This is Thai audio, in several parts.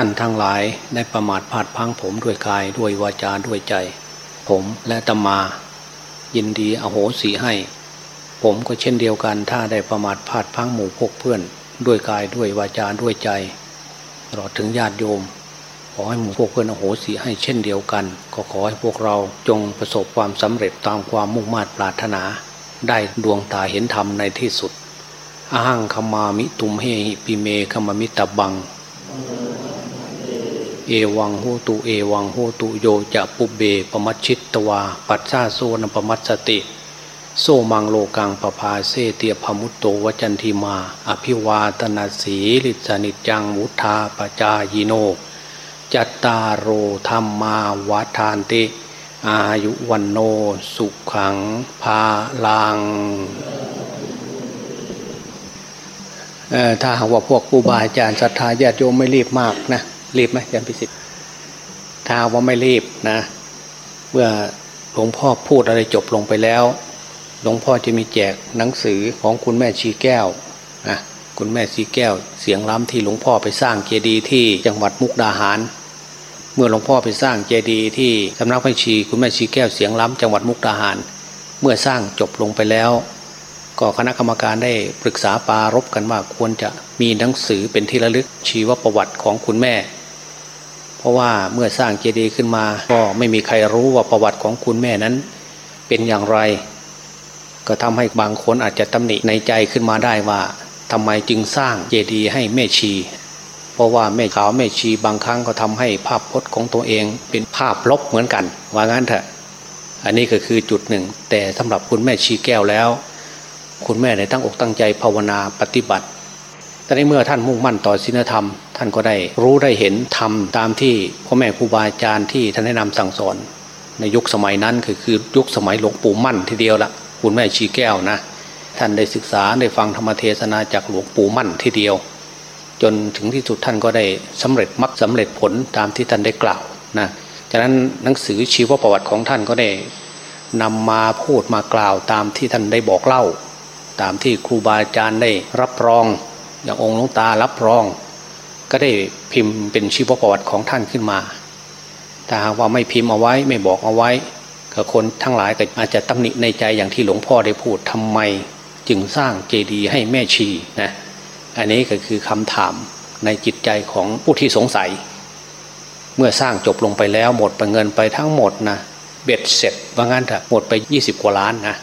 านทั้งหลายได้ประมาทพลาดพังผมด้วยกายด้วยวาจาด้วยใจ ผมและตมา ยินดีอโหสิให้ ผมก็เช่นเดียวกันถ้าได้ประมาทพลาดพังหมู่พกเพื่อน ด้วยกายด้วยวาจาด้วยใจตลอดถึงญาติโยม ขอให้หมู่พวกเพื่อนอโหสิให้เช่นเดียวกัน ก็ขอให้พวกเราจงประสบความสำเร็จตามความมุ่งมา่ปรารถนา ได้ดวงตาเห็นธรรมในที่สุดอาหังคมามิตุมเฮหิปิเมคมามิตบัง เอวังโหตุเอวังโหตุโยจะปุเบปมัชชิตตวา ปัสสาโซนปมัสสติ โซมังโลกังปภาเซเตียพมุตโตวจันทีมา อภิวาตนาสีลิสนิจังมุทาปจายิโน จัตตารโอธรรมาวาทานติ อายุวันโนสุขังภาลังถ้าหากว่าพวกครูบาอาจารย์ศรัทธาญาติโยมไม่รีบมากนะ รีบไหมอาจารย์พิสิทธิ์ถ้าว่าไม่รีบนะ เมื่อหลวงพ่อพูดอะไรจบลงไปแล้ว หลวงพ่อจะมีแจกหนังสือของคุณแม่ชีแก้วนะคุณแม่ชีแก้ว เสียงล้ำที่หลวงพ่อไปสร้างเจดีย์ที่จังหวัดมุกดาหาร เมื่อหลวงพ่อไปสร้างเจดีย์ที่สำนักพระชี คุณแม่ชีแก้วเสียงล้ำจังหวัดมุกดาหาร เมื่อสร้างจบลงไปแล้ว ก็คณะกรรมการได้ปรึกษาปารบกันว่าควรจะมีหนังสือเป็นที่ระลึกชีวประวัติของคุณแม่ เพราะว่าเมื่อสร้างเจดีย์ขึ้นมา ก็ไม่มีใครรู้ว่าประวัติของคุณแม่นั้น เป็นอย่างไร ก็ทำให้บางคนอาจจะตำหนิในใจขึ้นมาได้ว่าทำไมจึงสร้างเจดีย์ให้แม่ชี เพราะว่าแม่ขาวแม่ชีบางครั้งก็ทำให้ภาพพจน์ของตัวเองเป็นภาพลบเหมือนกัน ว่างั้นเถอะอันนี้ก็คือจุดหนึ่ง แต่สำหรับคุณแม่ชีแก้วแล้ว คุณแม่ได้ตั้งอกตั้งใจภาวนาปฏิบัติแต่ในเมื่อท่านมุ่งมั่นต่อศีลธรรม ท่านก็ได้รู้ได้เห็นทำตามที่พ่อแม่ครูบาอาจารย์ที่ท่านแนะนำสั่งสอน ในยุคสมัยนั้นคือคือยุคสมัยหลวงปู่มั่นทีเดียวละคุณแม่ชีแก้วนะ ท่านได้ศึกษาได้ฟังธรรมเทศนาจากหลวงปู่มั่นทีเดียว จนถึงที่สุดท่านก็ได้สำเร็จมรรคสาเร็จผลตามที่ท่านได้กล่าวนะจากนั้นหนังสือชีวประวัติของท่านก็ได้นำมาพูดมากล่าวตามที่ท่านได้บอกเล่า ตามที่ครูบาอาจารย์ได้รับรอง อย่างองค์หลวงตารับรอง ก็ได้พิมพ์เป็นชีวประวัติของท่านขึ้นมาแต่หากว่าไม่พิมพ์เอาไว้ไม่บอกเอาไว้ก็คนทั้งหลายก็อาจจะตำหนิในใจอย่างที่หลวงพ่อได้พูดทำไมจึงสร้างเจดีย์ให้แม่ชีนะอันนี้ก็คือคำถามในจิตใจของผู้ที่สงสัย เมื่อสร้างจบลงไปแล้วหมดไปเงินไปทั้งหมดนะเบ็ดเสร็จว่างั้นเถอะหมดไป 20 กว่าล้านนะ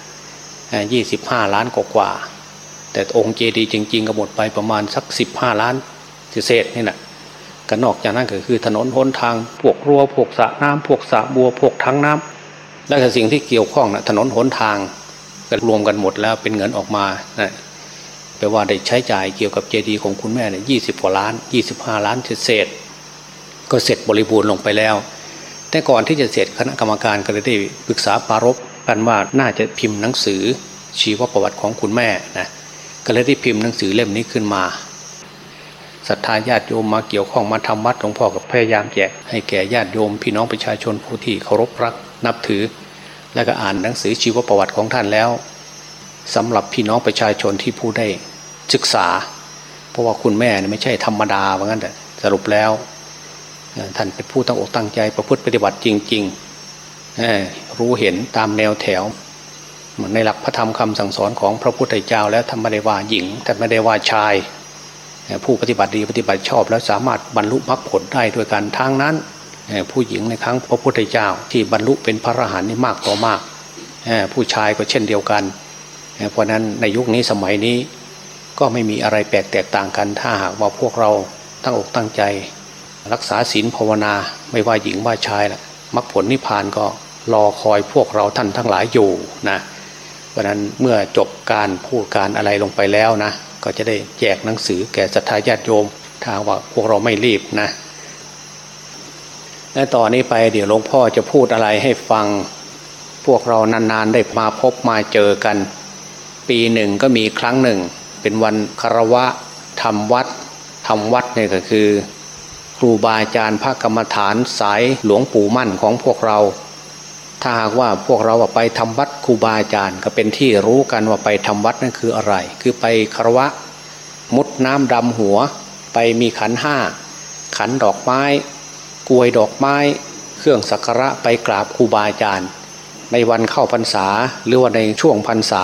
ยี่สิบห้าล้านกว่าแต่องค์เจดีย์จริง ๆก็หมดไปประมาณสักสิบห้าล้าน เศษนี่แหละก็นอกจากนั้นก็คือถนนหนทางพวกรั้วพวกสระน้ำพวกสระบัวพวกทั้งน้ำและก็สิ่งที่เกี่ยวข้องนะถนนหนทางก็รวมกันหมดแล้วเป็นเงินออกมานะแปลว่าได้ใช้จ่ายเกี่ยวกับเจดีย์ของคุณแม่เนี่ยยี่สิบกว่าล้านยี่สิบห้าล้านเศษก็เสร็จบริบูรณ์ลงไปแล้ว แต่ก่อนที่จะเสร็จคณะกรรมการก็เลยได้ปรึกษาปารบกันว่าน่าจะพิมพ์หนังสือชีวประวัติของคุณแม่นะก็เลยได้พิมพ์หนังสือเล่มนี้ขึ้นมา ศรัทธาญาติโยมมาเกี่ยวข้องมาทำวัดหลวงพ่อกับพยายามแจกให้แก่ญาติโยม พี่น้องประชาชนผู้ที่เคารพรักนับถือ และก็อ่านหนังสือชีวประวัติของท่านแล้วสำหรับพี่น้องประชาชนที่ผู้ได้ศึกษา เพราะว่าคุณแม่ไม่ใช่ธรรมดาว่างั้นแต่สรุปแล้วท่านเป็นผู้ตั้งอกตั้งใจประพฤติปฏิบัติจริงๆรู้เห็นตามแนวแถวในหลักพระธรรมคำสั่งสอนของพระพุทธเจ้า แล้วทำไม่ได้ว่าหญิงแต่ไม่ได้ว่าชาย ผู้ปฏิบัติดีปฏิบัติชอบ แล้วสามารถบรรลุมรรคผลได้ด้วยกันทางนั้น ผู้หญิงในครั้งพระพุทธเจ้าที่บรรลุเป็นพระอรหันต์นี่มากต่อมาก ผู้ชายก็เช่นเดียวกัน เพราะนั้นในยุคนี้สมัยนี้ก็ไม่มีอะไรแปลกแตกต่างกัน ถ้าหากว่าพวกเราตั้งอกตั้งใจ รักษาศีลภาวนาไม่ว่าหญิงว่าชายล่ะมรรคผลนิพพานก็รอคอยพวกเราท่านทั้งหลายอยู่นะเพราะนั้นเมื่อจบการพูดการอะไรลงไปแล้วนะ ก็จะได้แจกหนังสือแก่ศรัทธาญาติโยมถ้าว่าพวกเราไม่รีบนะและต่อนนี้ไปเดี๋ยวหลวงพ่อจะพูดอะไรให้ฟัง พวกเรานานๆได้มาพบมาเจอกัน ปีหนึ่งก็มีครั้งหนึ่ง เป็นวันคารวะทำวัดทำวัดเนี่ยก็คือ ครูบาอาจารย์พระกรรมฐานสายหลวงปู่มั่นของพวกเรา ถ้าหากว่าพวกเราไปทำวัดครูบาอาจารย์ก็เป็นที่รู้กันว่าไปทำวัดนั่นคืออะไร คือไปคารวะมุดน้ำดำหัว ไปมีขันห้าขันดอกไม้กลวยดอกไม้ เครื่องสักการะไปกราบครูบาอาจารย์ ในวันเข้าพรรษาหรือว่าในช่วงพรรษา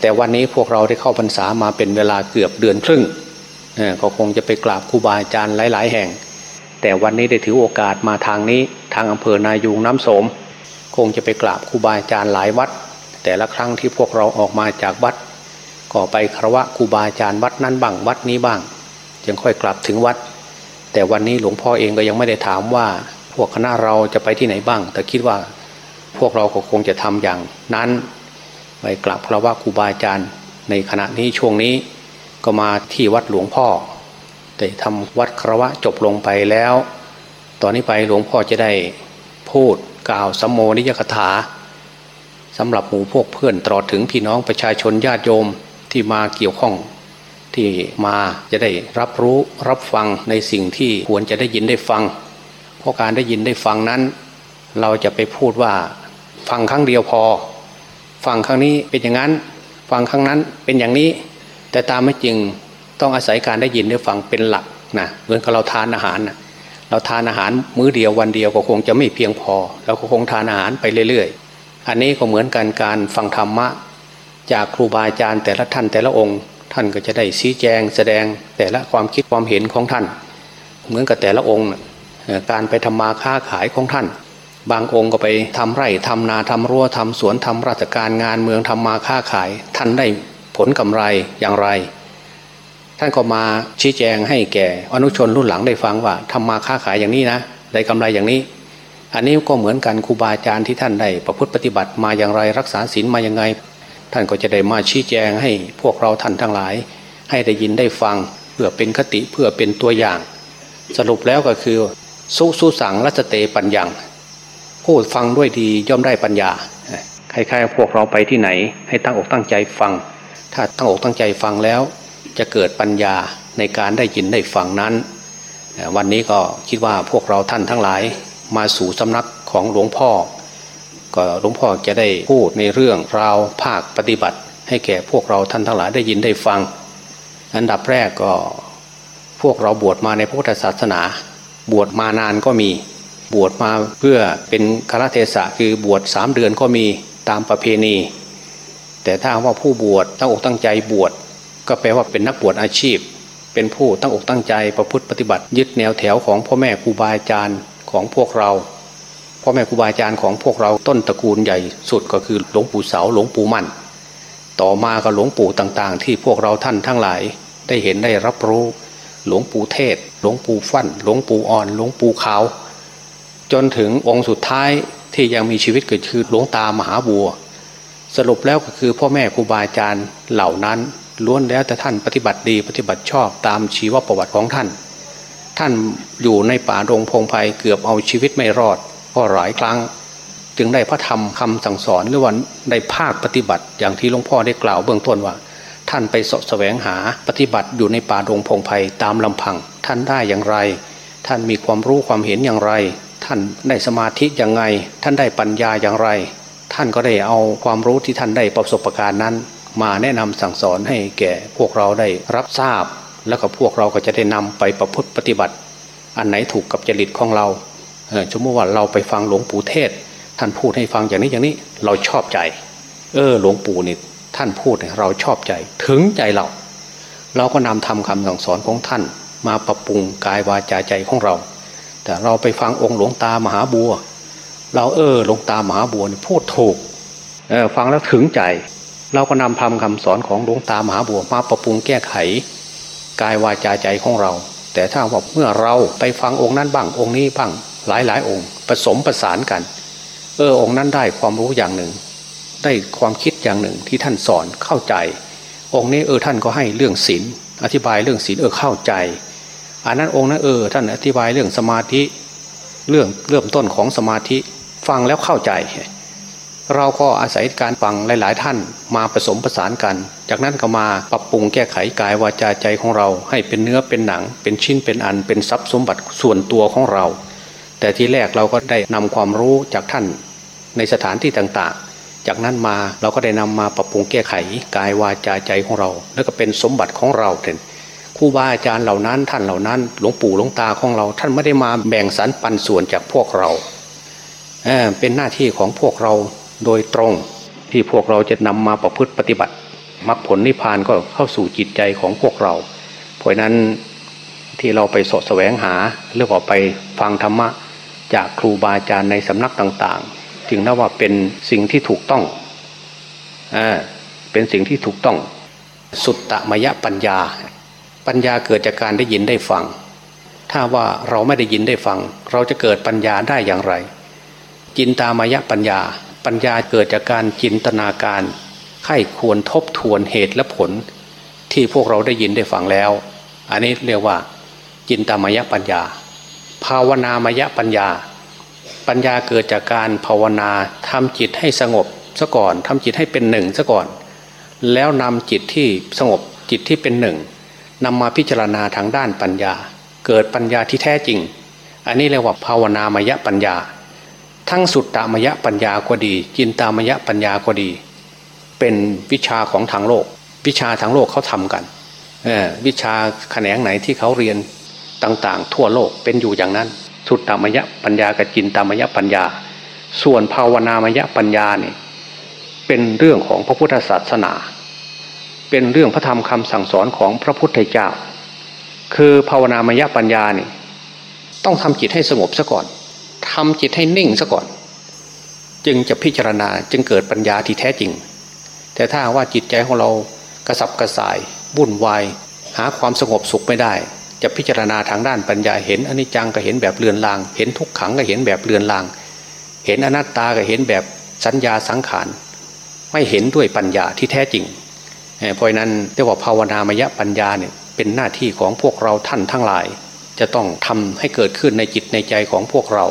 แต่วันนี้พวกเราได้เข้าพรรษามาเป็นเวลาเกือบเดือนครึ่งก็คงจะไปกราบครูบาอาจารย์หลาย ๆ แห่ง แต่วันนี้ได้ถือโอกาสมาทางนี้ทางอำเภอนายูงน้ำสม คงจะไปกราบครูบาอาจารย์หลายวัด แต่ละครั้งที่พวกเราออกมาจากวัด ก็ไปครวะครูบาอาจารย์วัดนั้นบ้างวัดนี้บ้าง จึงค่อยกลับถึงวัด แต่วันนี้หลวงพ่อเองก็ยังไม่ได้ถามว่าพวกคณะเราจะไปที่ไหนบ้าง แต่คิดว่าพวกเราก็คงจะทำอย่างนั้น ไปกราบครวะครูบาอาจารย์ ในขณะนี้ช่วงนี้ก็มาที่วัดหลวงพ่อ แต่ทำวัดครวะจบลงไปแล้ว ตอนนี้ไปหลวงพ่อจะได้พูด กล่าวสัมโมนิยกถาสำหรับหมู่พวกเพื่อนตลอดถึงพี่น้องประชาชนญาติโยมที่มาเกี่ยวข้องที่มาจะได้รับรู้รับฟังในสิ่งที่ควรจะได้ยินได้ฟัง เพราะการได้ยินได้ฟังนั้น เราจะไปพูดว่าฟังครั้งเดียวพอ ฟังครั้งนี้เป็นอย่างนั้น ฟังครั้งนั้นเป็นอย่างนี้ แต่ตามไม่จริงต้องอาศัยการได้ยินได้ฟังเป็นหลักนะเหมือนกับเราทานอาหารนะ เราทานอาหารมื้อเดียววันเดียวก็คงจะไม่เพียงพอ เราก็คงทานอาหารไปเรื่อยๆ อันนี้ก็เหมือนกันการฟังธรรมะ จากครูบาอาจารย์แต่ละท่านแต่ละองค์ ท่านก็จะได้ชี้แจงแสดงแต่ละความคิดความเห็นของท่าน เหมือนกับแต่ละองค์ การไปทำมาค้าขายของท่าน บางองค์ก็ไปทำไร่ทำนาทำรั้วทำสวนทำราชการงานเมืองทำมาค้าขาย ท่านได้ผลกำไรอย่างไรานก็มาชี้แจงให้แก่อนุชนรุ่นหลังได้ฟังว่าทำมาค้าขายอย่างนี้นะได้กำไรอย่างนี้ อันนี้ก็เหมือนกันครูบาอาจารย์ที่ท่านได้ประพฤติปฏิบัติมาอย่างไรรักษาศีลมาอย่างไง ท่านก็จะได้มาชี้แจงให้พวกเราท่านทั้งหลาย ให้ได้ยินได้ฟังเพื่อเป็นคติเพื่อเป็นตัวอย่าง สรุปแล้วก็คือสุสุสังรัชเตปัญญังพูดฟังด้วยดีย่อมได้ปัญญาใครๆพวกเราไปที่ไหน ให้ตั้งอกตั้งใจฟัง ถ้าตั้งอกตั้งใจฟังแล้ว จะเกิดปัญญาในการได้ยินได้ฟังนั้น วันนี้ก็คิดว่าพวกเราท่านทั้งหลายมาสู่สำนักของหลวงพ่อ ก็หลวงพ่อจะได้พูดในเรื่องราวภาคปฏิบัติ ให้แก่พวกเราท่านทั้งหลายได้ยินได้ฟัง อันดับแรกก็พวกเราบวชมาในพระพุทธศาสนา บวชมานานก็มีบวชมาเพื่อเป็นคารเทศะคือบวชสามเดือนก็มีตามประเพณี แต่ถ้าว่าผู้บวชตั้งอกตั้งใจบวช ก็แปลว่าเป็นนักบวชอาชีพ เป็นผู้ตั้งอกตั้งใจประพฤติปฏิบัติ ยึดแนวแถวของพ่อแม่ครูบาอาจารย์ของพวกเราพ่อแม่ครูบาอาจารย์ของพวกเราต้นตระกูลใหญ่สุดก็คือหลวงปู่เสาหลวงปู่มั่น ต่อมาก็หลวงปู่ต่างๆ ที่พวกเราท่านทั้งหลาย ได้เห็นได้รับรู้หลวงปู่เทศ หลวงปู่ฟั่น หลวงปู่อ่อน หลวงปู่ขาว จนถึงองค์สุดท้ายที่ยังมีชีวิตเกิดคือหลวงตามหาบัว สรุปแล้วก็คือพ่อแม่ครูบาอาจารย์เหล่านั้น ล้วนแล้วแต่ท่านปฏิบัติดีปฏิบัติชอบตามชีวประวัติของท่าน ท่านอยู่ในป่ารงพงไพ่เกือบเอาชีวิตไม่รอดก็หลายครั้ง จึงได้พระธรรมคำสั่งสอนหรือวันได้ภาคปฏิบัติอย่างที่หลวงพ่อได้กล่าวเบื้องต้นว่า ท่านไปสะแสวงหาปฏิบัติอยู่ในป่ารงพงไพ่ตามลำพัง ท่านได้อย่างไร ท่านมีความรู้ความเห็นอย่างไร ท่านได้สมาธิอย่างไง ท่านได้ปัญญาอย่างไร ท่านก็ได้เอาความรู้ที่ท่านได้ประสบการณ์นั้น มาแนะนำสั่งสอนให้แก่พวกเราได้รับทราบ แล้วก็พวกเราก็จะได้นำไปประพฤติปฏิบัติ อันไหนถูกกับจริตของเราสมมติว่าเราไปฟังหลวงปู่เทศ ท่านพูดให้ฟังอย่างนี้อย่างนี้เราชอบใจ เออหลวงปู่นี่ท่านพูดเราชอบใจถึงใจเรา เราก็นำทำคำสั่งสอนของท่าน มาปรับปรุงกายวาจาใจของเรา แต่เราไปฟังองค์หลวงตามหาบัว เราเออหลวงตามหาบัวพูดถูกเออฟังแล้วถึงใจ เราก็นำทำคำสอนของหลวงตามหาบัวมาปรับปรุงแก้ไข กายวาจาใจของเรา แต่ถ้าว่าเมื่อเราไปฟังองค์นั้นบ้างองค์นี้บ้างหลายหลายองค์ ผสมประสานกัน เออองค์นั้นได้ความรู้อย่างหนึ่ง ได้ความคิดอย่างหนึ่งที่ท่านสอนเข้าใจ องค์นี้เออท่านก็ให้เรื่องศีลอธิบายเรื่องศีลเออเข้าใจอันนั้นองค์นั้นเออท่านอธิบายเรื่องสมาธิเรื่องเริ่มต้นของสมาธิฟังแล้วเข้าใจ เราก็อาศัยการฟังหลาย ๆ ท่านมาผสมผสานกัน จากนั้นก็มาปรับปรุงแก้ไขกายวาจาใจของเราให้เป็นเนื้อเป็นหนัง เป็นชิ้นเป็นอันเป็นทรัพย์สมบัติส่วนตัวของเรา แต่ที่แรกเราก็ได้นำความรู้จากท่านในสถานที่ต่าง ๆ จากนั้นมาเราก็ได้นำมาปรับปรุงแก้ไขกายวาจาใจของเรา แล้วก็เป็นสมบัติของเราเถอะครูบาอาจารย์เหล่านั้นท่านเหล่านั้น หลวงปู่หลวงตาของเรา ท่านไม่ได้มาแบ่งสรรปันส่วนจากพวกเราเเป็นหน้าที่ของพวกเรา โดยตรงที่พวกเราจะนำมาประพฤติปฏิบัติมรรคผลนิพพานก็เข้าสู่จิตใจของพวกเรา เพราะนั้นที่เราไปสดแสวงหาหรือว่าไปฟังธรรมะ จากครูบาอาจารย์ในสำนักต่างๆ จึงนับว่าเป็นสิ่งที่ถูกต้องอเป็นสิ่งที่ถูกต้อง สุตตมยปัญญา ปัญญาเกิดจากการได้ยินได้ฟัง ถ้าว่าเราไม่ได้ยินได้ฟัง เราจะเกิดปัญญาได้อย่างไร จินตามยปัญญา ปัญญาเกิดจากการจินตนาการไข้ควรทบทวนเหตุและผล ที่พวกเราได้ยินได้ฟังแล้ว อันนี้เรียกว่า จินตามยปัญญา ภาวนามยปัญญา ปัญญาเกิดจากการภาวนาทำจิตให้สงบซะก่อนทำจิตให้เป็นหนึ่งซะก่อน แล้วนำจิตที่สงบจิตที่เป็นหนึ่งนำมาพิจารณาทางด้านปัญญา เกิดปัญญาที่แท้จริง อันนี้เรียกว่าภาวนามยปัญญา ทั้งสุตตามยปัญญาก็ดี จินตามยปัญญาก็ดี เป็นวิชาของทางโลก วิชาทางโลกเขาทำกันวิชาแขนงไหนที่เขาเรียนต่างๆ ทั่วโลกเป็นอยู่อย่างนั้น สุตตามยปัญญากับจินตามยปัญญา ส่วนภาวนามยะปัญญาเนี่ยเป็นเรื่องของพระพุทธศาสนา เป็นเรื่องพระธรรมคำสั่งสอนของพระพุทธเจ้า คือภาวนามยะปัญญาเนี่ยต้องทำจิตให้สงบซะก่อน ทำจิตให้นิ่งซะก่อน จึงจะพิจารณาจึงเกิดปัญญาที่แท้จริง แต่ถ้าว่าจิตใจของเรากระสับกระส่ายวุ่นวายหาความสงบสุขไม่ได้ จะพิจารณาทางด้านปัญญาเห็นอนิจจังก็เห็นแบบเลือนลาง เห็นทุกขังก็เห็นแบบเลือนลาง เห็นอนัตตาก็เห็นแบบสัญญาสังขารไม่เห็นด้วยปัญญาที่แท้จริงเพราะนั้นเรียกว่าภาวนามยปัญญาเนี่ยเป็นหน้าที่ของพวกเราท่านทั้งหลาย จะต้องทำให้เกิดขึ้นในจิตในใจของพวกเรา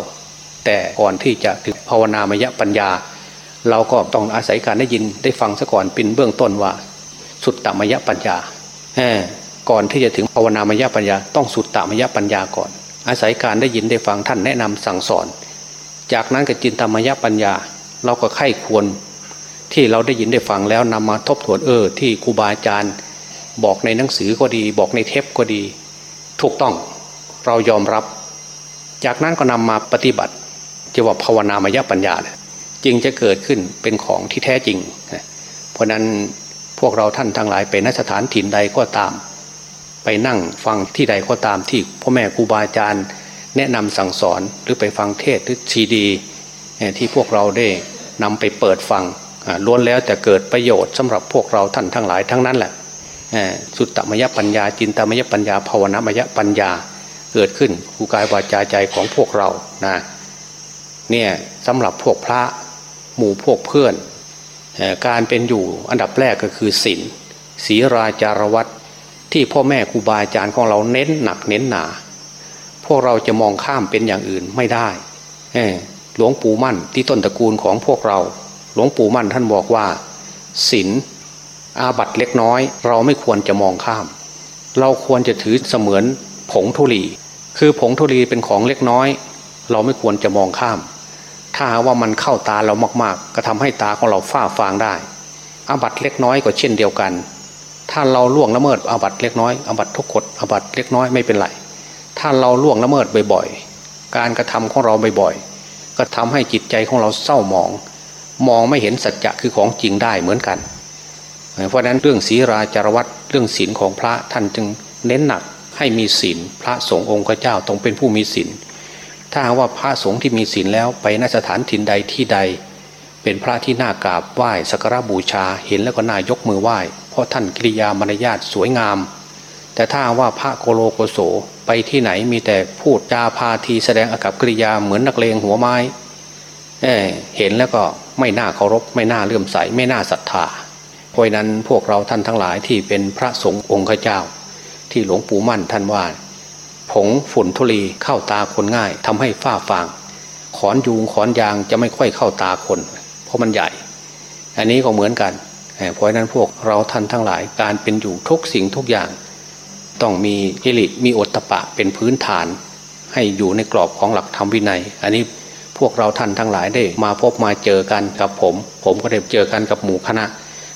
แต่ก่อนที่จะถึงภาวนามยปัญญา เราก็ต้องอาศัยการได้ยินได้ฟังซะก่อนเป็นเบื้องต้นว่า สุตตมยปัญญาก่อนที่จะถึงภาวนามยปัญญา ต้องสุตตมยปัญญาก่อน อาศัยการได้ยินได้ฟังท่านแนะนำสั่งสอน จากนั้นกับจินตมยปัญญา เราก็ไข้ควร ที่เราได้ยินได้ฟังแล้วนำมาทบทวนเออ ที่ครูบาอาจารย์บอกในหนังสือก็ดี บอกในเทปก็ดี ถูกต้องเรายอมรับ จากนั้นก็นำมาปฏิบัติ จะว่าภาวนามยปัญญาเนี่ยจึงจะเกิดขึ้นเป็นของที่แท้จริง เพราะนั้นพวกเราท่านทั้งหลายไปนสถานถิ่นใดก็ตาม ไปนั่งฟังที่ใดก็ตามที่พ่อแม่ครูบาอาจารย์แนะนำสั่งสอนหรือไปฟังเทศหรือซีดี ที่พวกเราได้นำไปเปิดฟังล้วนแล้วแต่เกิดประโยชน์สำหรับพวกเราท่านทั้งหลายทั้งนั้นแหละสุตตมยปัญญา จินตมยปัญญาภาวนามยปัญญาเกิดขึ้นกูกายวาจาใจของพวกเรานะ เนี่ยสำหรับพวกพระหมู่พวกเพื่อน การเป็นอยู่อันดับแรกก็คือศีลศีราจารวัตที่พ่อแม่ครูบาอาจารย์ของเราเน้นหนักเน้นหนา พวกเราจะมองข้ามเป็นอย่างอื่นไม่ได้หลวงปู่มั่นที่ต้นตระกูลของพวกเรา หลวงปู่มั่นท่านบอกว่าศีลอาบัติเล็กน้อย เราไม่ควรจะมองข้าม เราควรจะถือเสมือนผงธุลี คือผงธุลีเป็นของเล็กน้อย เราไม่ควรจะมองข้าม ถ้าว่ามันเข้าตาเรามากๆ ก็ทำให้ตาของเราฝ้าฟางได้อาบัติเล็กน้อยก็เช่นเดียวกัน ถ้าเราล่วงละเมิดอาบัติเล็กน้อยอาบัติทุกกฏอาบัติเล็กน้อยไม่เป็นไร ถ้าเราล่วงละเมิดบ่อยๆ การกระทำของเราบ่อยๆ ก็ทำให้จิตใจของเราเศร้าหมอง มองไม่เห็นสัจจะคือของจริงได้เหมือนกัน เพราะนั้นเรื่องศีราจารวัตเรื่องศีลของพระท่านจึงเน้นหนักให้มีศีลพระสงฆ์องค์เจ้าต้องเป็นผู้มีศีล ถ้าว่าพระสงฆ์ที่มีศีลแล้วไปนสถานถิ่นใดที่ใด เป็นพระที่น่ากราบไหว้สักการบูชาเห็นแล้วก็น่ายกมือไหว้ เพราะท่านกิริยามารยาทสวยงาม แต่ถ้าว่าพระโกโลโกโสไปที่ไหนมีแต่พูดจาพาทีแสดงอากับกิริยาเหมือนนักเลงหัวไม้เเห็นแล้วก็ไม่น่าเคารพไม่น่าเลื่อมใสไม่น่าศรัทธาเพราะนั้นพวกเราท่านทั้งหลายที่เป็นพระสงฆ์องค์เจ้า ที่หลวงปู่มั่นท่านว่า ผงฝุ่นทุลีเข้าตาคนง่ายทำให้ฝ้าฟาง ขอนยูงขอนยางจะไม่ค่อยเข้าตาคน เพราะมันใหญ่ อันนี้ก็เหมือนกันเพราะนั้นพวกเราท่านทั้งหลายการเป็นอยู่ทุกสิ่งทุกอย่าง ต้องมีอิริมีอตตะปะเป็นพื้นฐาน ให้อยู่ในกรอบของหลักธรรมวินัย อันนี้พวกเราท่านทั้งหลายได้มาพบมาเจอกันกับผม ผมก็ได้เจอกันกับหมู่คณะ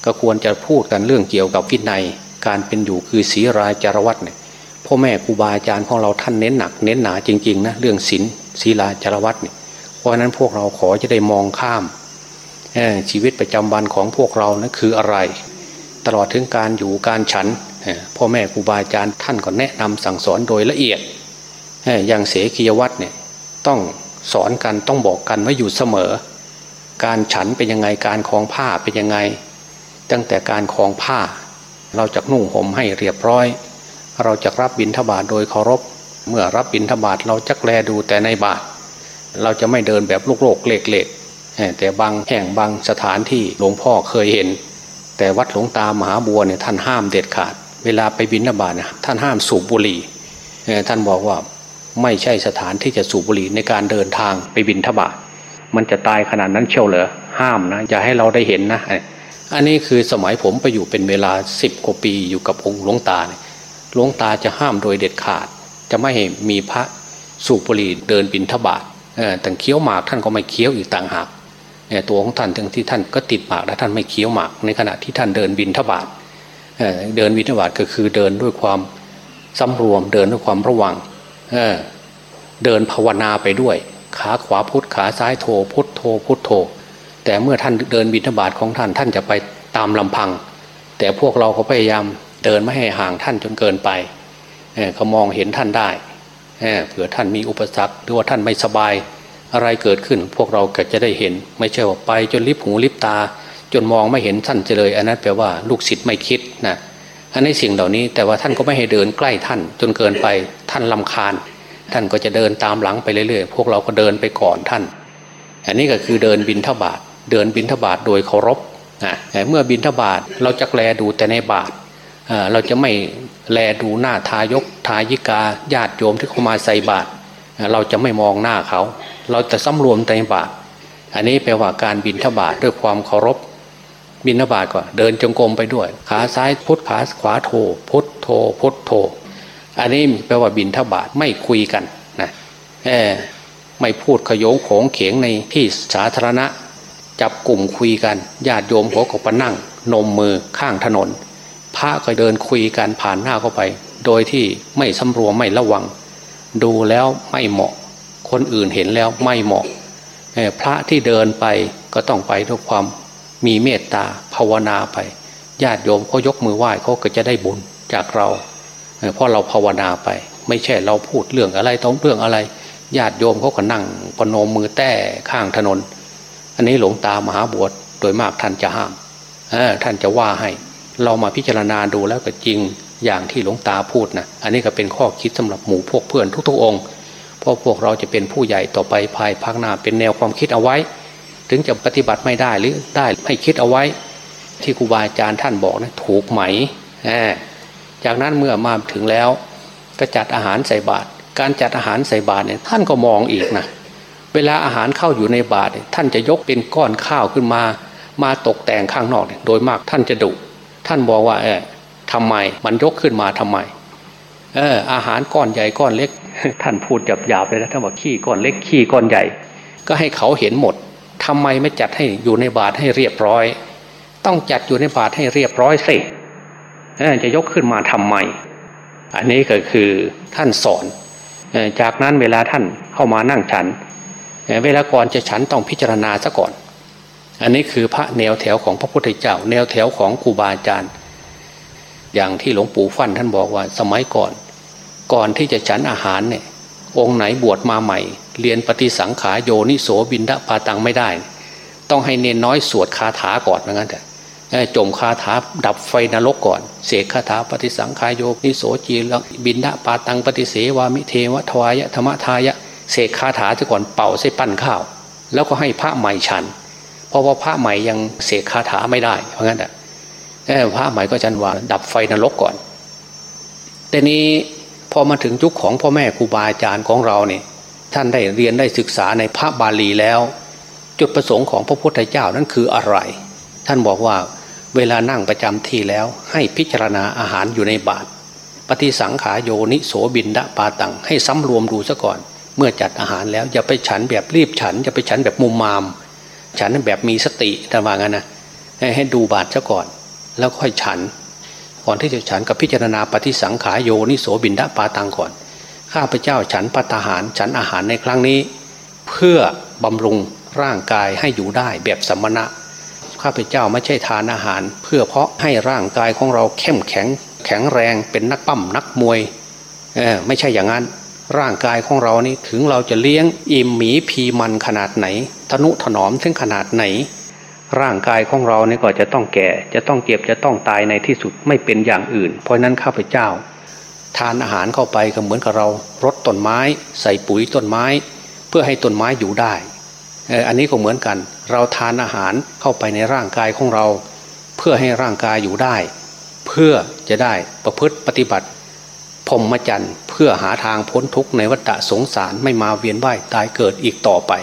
ก็ควรจะพูดกันเรื่องเกี่ยวกับวินัย การเป็นอยู่คือศีราจารวัตเนี่ย พ่อแม่ครูบาอาจารย์ของเราท่านเน้นหนัก เน้นหนาจริงๆนะเรื่องศีลศีลาจารวัตเนี่ยเพราะฉะนั้นพวกเราขอจะได้มองข้ามชีวิตประจำวันของพวกเรานะคืออะไร ตลอดถึงการอยู่การฉันพ่อแม่ครูบาอาจารย์ท่านก็แนะนำสั่งสอนโดยละเอียดอย่างเสกียวัตเนี่ยต้องสอนกันต้องบอกกันว่าอยู่เสมอ การฉันเป็นยังไงการคลองผ้าเป็นยังไง ตั้งแต่การคลองผ้า เราจะนุ่งห่มให้เรียบร้อย เราจะรับบิณฑบาตโดยเคารพ เมื่อรับบิณฑบาตเราจะแลดูแต่ในบาทเราจะไม่เดินแบบลูกโลกเล็กๆแต่บางแห่งบางสถานที่หลวงพ่อเคยเห็น แต่วัดหลวงตามหาบัวเนี่ยท่านห้ามเด็ดขาด เวลาไปบิณฑบาตนะท่านห้ามสูบบุหรี่ท่านบอกว่าไม่ใช่สถานที่จะสูบบุหรี่ในการเดินทางไปบินทบาทมันจะตายขนาดนั้นเชียวเหรอห้ามนะอย่าให้เราได้เห็นนะ อันนี้คือสมัยผมไปอยู่เป็นเวลาสิบกว่าปีอยู่กับองค์หลวงตาเนี่ย หลวงตาจะห้ามโดยเด็ดขาด จะไม่ให้มีพระสูบบุหรี่เดินบินทบาทแต่เคี้ยวหมากท่านก็ไม่เคี้ยวอีกต่างหากตัวของท่านทั้งที่ท่านก็ติดหมากและท่านไม่เคี้ยวหมากในขณะที่ท่านเดินบินทบาทเดินบินทบาทก็คือเดินด้วยความสำรวมเดินด้วยความระวังเดินภาวนาไปด้วย ขาขวาพุทขาซ้ายโทพุทโทพุทโท แต่เมื่อท่านเดินบิณฑบาตของท่านท่านจะไปตามลำพัง แต่พวกเราก็พยายาม เดินไม่ให้ห่างท่านจนเกินไปเขามองเห็นท่านได้เผื่อท่านมีอุปสรรคหรือว่าท่านไม่สบายอะไรเกิดขึ้น พวกเราก็จะได้เห็น ไม่ใช่ว่าไปจนลิบหูลิบตา จนมองไม่เห็นท่านเลย อันนั้นแปลว่าลูกศิษย์ไม่คิดนะอันนี้สิ่งเหล่านี้แต่ว่าท่านก็ไม่ให้เดินใกล้ท่าน จนเกินไปท่านลำคาญ ท่านก็จะเดินตามหลังไปเรื่อยๆ พวกเราก็เดินไปก่อนท่าน อันนี้ก็คือเดินบินทบาทเดินบินทบาทโดยเคารพนะเมื่อบินทบาทเราจะแลดูแต่ในบาท เราจะไม่แลดูหน้าทายกทายิกาญาติโยมที่เข้ามาใส่บาทเราจะไม่มองหน้าเขา เราจะสำรวมในบาทอันนี้แปลว่าการบินทบาทด้วยความเคารพ บินทบาตก่อเดินจงกรมไปด้วย ขาซ้ายพุทขาขวาโถพุทโถพุทโถ อันนี้แปลว่าบินทบาทไม่คุยกันนะเออไม่พูดขยงโขงเขงในที่สาธารณะ จับกลุ่มคุยกันญาติโยมหัวกบนั่ง นมมือข้างถนน พระก็เดินคุยกันผ่านหน้าเข้าไป โดยที่ไม่สำรวมไม่ระวัง ดูแล้วไม่เหมาะ คนอื่นเห็นแล้วไม่เหมาะพระที่เดินไปก็ต้องไปด้วยความมีเมตตาภาวนาไป ญาติโยมเขายกมือไหว้เขาก็จะได้บุญจากเราเพราะเราภาวนาไป ไม่ใช่เราพูดเรื่องอะไรท้องเรื่องอะไร ญาติโยมเขาก็นั่งปนมมือแต้ข้างถนน อันนี้หลวงตามหาบวชโดยมากท่านจะห้ามท่านจะว่าให้ เรามาพิจารณาดูแล้วก็จริงอย่างที่หลวงตาพูดนะอันนี้ก็เป็นข้อคิดสำหรับหมู่พวกเพื่อนทุกๆองค์เพราะพวกเราจะเป็นผู้ใหญ่ต่อไปภายภาคหน้าเป็นแนวความคิดเอาไว้ ถึงจะปฏิบัติไม่ได้หรือได้ให้คิดเอาไว้ ที่ครูบาอาจารย์ท่านบอกนะถูกไหมจากนั้นเมื่อมาถึงแล้วก็จัดอาหารใส่บาตรการจัดอาหารใส่บาตรเนี่ยท่านก็มองอีกนะเวลาอาหารเข้าอยู่ในบาตรท่านจะยกเป็นก้อนข้าวขึ้นมา มาตกแต่งข้างนอก โดยมากท่านจะดุ ท่านบอกว่าเออทำไมมันยกขึ้นมาทำไมเอออาหารก้อนใหญ่ก้อนเล็ก ท่านพูดหยาบๆเลยนะท่านบอกขี้ก้อนเล็กขี้ก้อนใหญ่ ก็ให้เขาเห็นหมดทำไมไม่จัดให้อยู่ในบาทให้เรียบร้อย ต้องจัดอยู่ในบาทให้เรียบร้อยสิจะยกขึ้นมาทำไมอันนี้ก็คือท่านสอน จากนั้นเวลาท่านเข้ามานั่งฉัน เวลาก่อนจะฉันต้องพิจารณาซะก่อน อันนี้คือพระแนวแถวของพระพุทธเจ้า แนวแถวของครูบาอาจารย์ อย่างที่หลวงปู่ฟั่นท่านบอกว่าสมัยก่อน ก่อนที่จะฉันอาหารเนี่ยองค์ไหนบวชมาใหม่ เรียนปฏิสังขาโยนิโสบินดาปาตังไม่ได้ ต้องให้เนนน้อยสวดคาถาก่อนเหมือนกันแต่จมคาถาดับไฟนรกก่อนเสกคาถาปฏิสังขายโยนิโสจีลบินดาปาตังปฏิเสวามิเทวทวายะธรรมทายะเสกคาถาจะก่อนเป่าใส่ปั้นข้าว แล้วก็ให้พระใหม่ฉัน เพราะว่าพระใหม่ยังเสกคาถาไม่ได้ เพราะงั้นแต่พระใหม่ก็จันว่าดับไฟนรกก่อน แต่นี้พอมาถึงยุคของพ่อแม่ครูบาอาจารย์ของเราเนี่ยท่านได้เรียนได้ศึกษาในพระบาลีแล้ว จุดประสงค์ของพระพุทธเจ้านั้นคืออะไร ท่านบอกว่าเวลานั่งประจำที่แล้วให้พิจารณาอาหารอยู่ในบาตรปฏิสังขาโยนิโสบินดาปาตัง ให้ซ้ำรวมดูซะก่อน เมื่อจัดอาหารแล้วอย่าไปฉันแบบรีบฉันอย่าไปฉันแบบมุมมาม ฉันแบบมีสติแต่ว่างั้นนะให้ดูบาตรซะก่อน แล้วค่อยฉัน ก่อนที่จะฉันกับพิจารณาปฏิสังขายโยนิโสบินดาปาตังก่อน ข้าพเจ้าฉันปัตหาร ฉันอาหารในครั้งนี้ เพื่อบำรุงร่างกายให้อยู่ได้แบบสมณะ ข้าพเจ้าไม่ใช่ทานอาหาร เพื่อเพาะให้ร่างกายของเราเข้มแข็งแข็งแรงเป็นนักปั้มนักมวยไม่ใช่อย่างนั้น ร่างกายของเรานี่ถึงเราจะเลี้ยงอิ่มหมีพีมันขนาดไหน ทนุถนอมถึงขนาดไหน ร่างกายของเราเนี่ยก็จะต้องแก่ จะต้องเจ็บจะต้องตายในที่สุดไม่เป็นอย่างอื่น เพราะนั้นข้าพเจ้า ทานอาหารเข้าไปก็เหมือนกับเรารดต้นไม้ ใส่ปุ๋ยต้นไม้ เพื่อให้ต้นไม้อยู่ได้อันนี้ก็เหมือนกัน เราทานอาหารเข้าไปในร่างกายของเรา เพื่อให้ร่างกายอยู่ได้ เพื่อจะได้ประพฤติปฏิบัติพรหมจรรย์ พื่อหาทางพ้นทุกข์ในวัฏสงสารไม่มาเวียนว่ายตายเกิดอีกต่อไป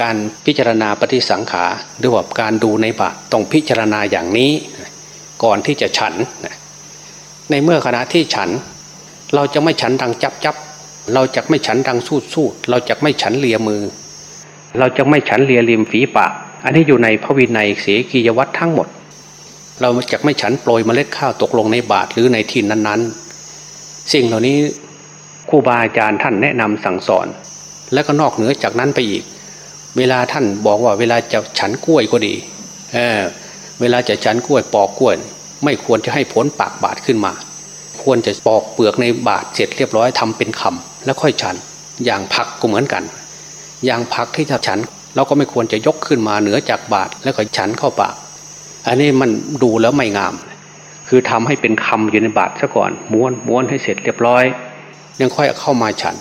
การพิจารณาปฏิสังขารหรือว่าการดูในบาตรต้องพิจารณาอย่างนี้ ก่อนที่จะฉัน ในเมื่อขณะที่ฉัน เราจะไม่ฉันดังจับจับเราจะไม่ฉันดังสูดสูดเราจะไม่ฉันเลียมือ เราจะไม่ฉันเลียริมฝีปากอันนี้อยู่ในพระวินัยเสกียวัตรทั้งหมด เราจะไม่ฉันโปรยเมล็ดข้าวตกลงในบาตรหรือในที่นั้นๆ สิ่งเหล่านี้ครูบาอาจารย์ท่านแนะนำสั่งสอน และก็นอกเหนือจากนั้นไปอีก เวลาท่านบอกว่าเวลาจะฉันกล้วยก็ดีเออเวลาจะฉันกล้วยปอกกล้วย ไม่ควรจะให้ผลปากบาดขึ้นมา ควรจะปอกเปลือกในบาดเสร็จเรียบร้อยทำเป็นคำแล้วค่อยฉัน อย่างผักก็เหมือนกัน อย่างผักที่ถ้าฉันเราก็ไม่ควรจะยกขึ้นมาเหนือจากบาดแล้วก็ฉันเข้าปาก อันนี้มันดูแล้วไม่งาม คือทำให้เป็นคำอยู่ในบาดซะก่อนม้วนม้วนให้เสร็จเรียบร้อย ยังค่อยเข้ามาฉัน